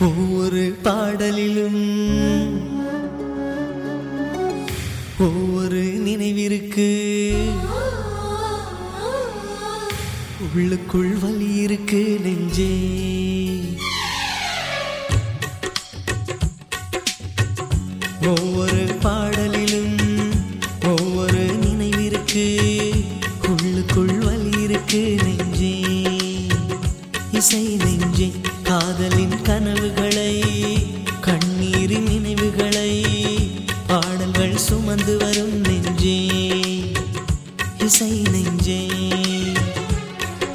ஒவ்வொரு பாடலிலும் ஒவ்வொரு நினைவிற்கு உள்ளுக்குள் வலி இருக்கு நெஞ்சே. ஒவ்வொரு நினைவுகளை பாடல்கள் சுமந்து வரும் நெஞ்சே இசை நெஞ்சே.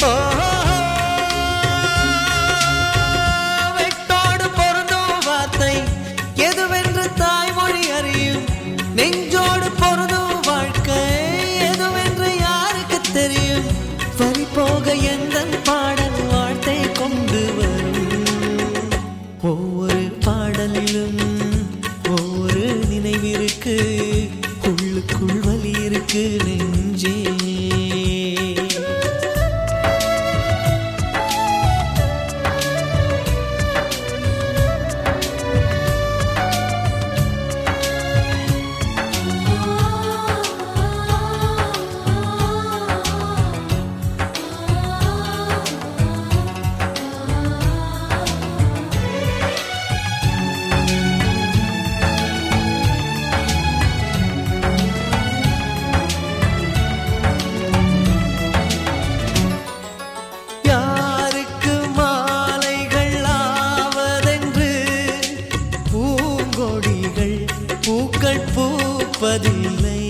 ஓ, வெட்டோடு பொருந்தும் வார்த்தை எதுவென்று தாய்மொழி அறியும்? நெஞ்சோடு பொருந்தும் வாழ்க்கை எதுவென்று யாருக்கு தெரியும்? வரி போக எந்த பாடல் வாழ்த்தை கொண்டு வரும்? ஒவ்வொரு பாடலிலும் ஒரு நினைவிருக்கு உள்ளுக்குள் வலி இருக்கு நெஞ்சே பூப்பதில்லை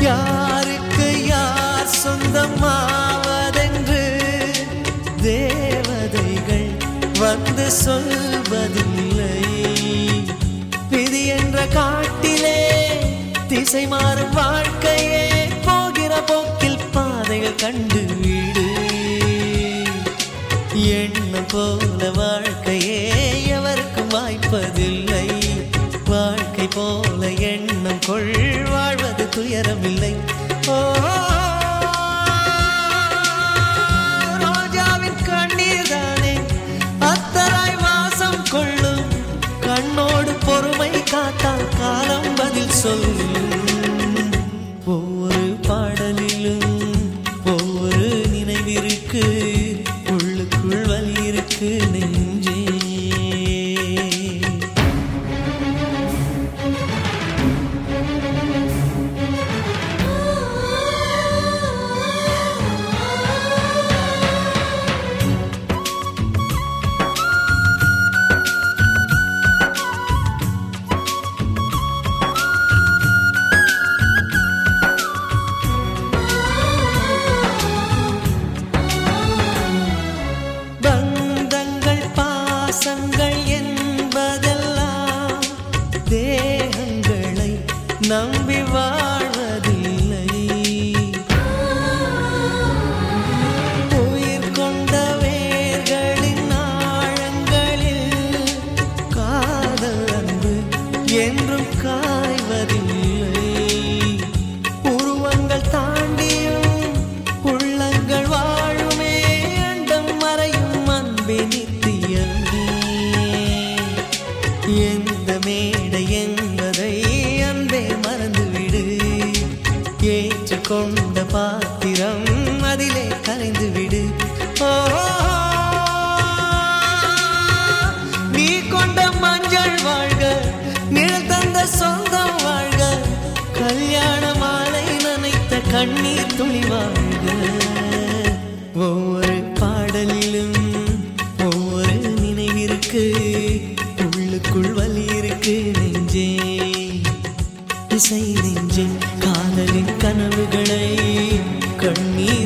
யாருக்கு யார் சொந்தமாவதென்று தேவதைகள் வந்து சொல்வதில்லை. விதி என்ற காட்டிலே திசை மாறும் வாழ்க்கையே போகிற போக்கில் பாதைகள் கண்டு வீடு. எண்ணம் போலவா துயரமில்லை ஓ ரோஜாவின் கண்ணீர் தானே அத்தராய் வாசம் கொள்ளும். கண்ணோடு பொறுமை காத்தால் காலம் பதில் சொல்லும். என்பதெல்லாம் தேகங்களை நம்பி வாழ்வதில்லை. உயிர் கொண்ட வேர்களின் ஆழங்களில் காதல் அன்பு என்றும் காய்வதில்லை. கொண்ட பாத்திரம் அதிலே கலைந்து விடு. ஓ நீ கொண்ட மஞ்சள் வாழ்க நிழல் தந்த சொந்தம் வாழ்க. கல்யாண மாலை நினைத்த கண்ணீர் இசை நெஞ்சில் காதலின் கனவுகளை கண்ணீர்